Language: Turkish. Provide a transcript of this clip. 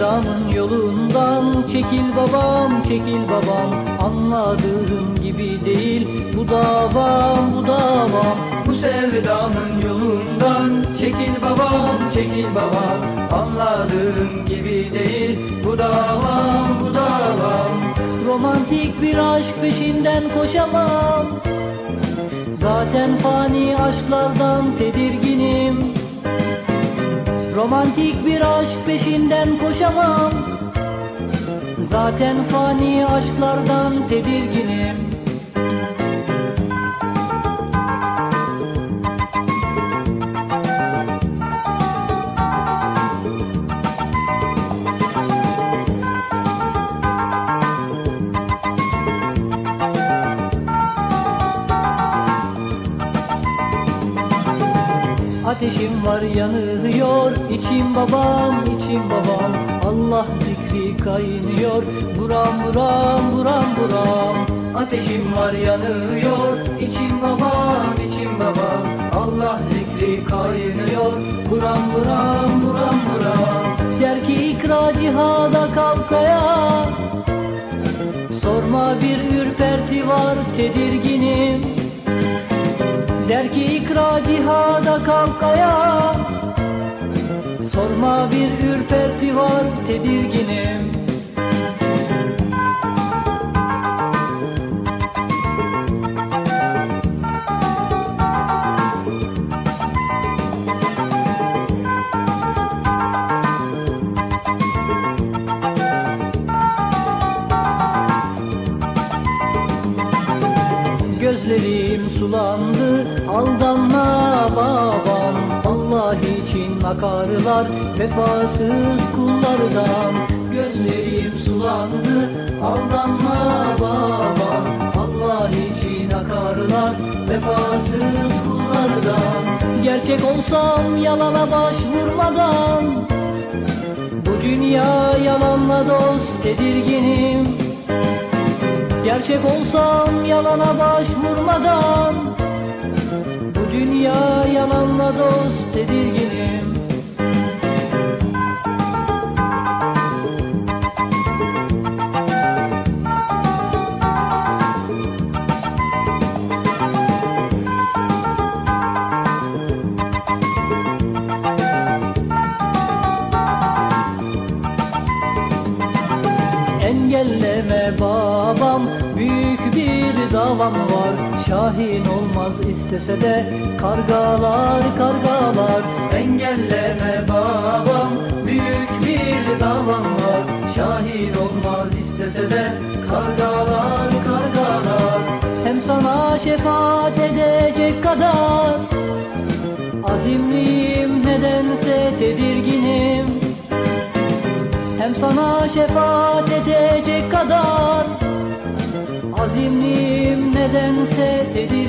sevdamın yolundan Çekil babam çekil babam. Anladığın gibi değil Bu davam bu davam Bu sevdamın yolundan Çekil babam çekil babam. Anladığın gibi değil Bu davam bu davam Romantik bir aşk peşinden koşamam. Zaten fani aşklardan tedirginim Romantik bir aşk peşinden koşamam. Zaten fani aşklardan tedirginim Ateşim var yanıyor. İçim babam içim babam. Allah zikri kaynıyor. Buram buram buram buram. Ateşim var yanıyor. İçim babam içim babam. Allah zikri kaynıyor. Buram buram buram buram. Der ki ikra cihada kalkaya Sorma bir ürperti var tedirginim kalkaya. Sorma bir ürperti var tedirginim. Gözlerim sulandı. Aldanma babam Allah için akarlar vefasız kullardan. Gözlerim sulandı. Aldanma babam Allah için akarlar vefasız kullardan. Gerçek olsam yalana başvurmadan. Bu dünya yalanla dost tedirginim Gerçek olsam yalana başvurmadan Bu dünya yalanla dost tedirginim babam büyük bir davam var. Şahin olmaz istese de kargalar kargalar. Engelleme babam büyük bir davam var. Şahin olmaz istese de kargalar kargalar. Hem sana şefaat edecek kadar Azimliyim nedense tedirginim. Hem sana şefaat edecek kadar Azimliyim nedense tedirginim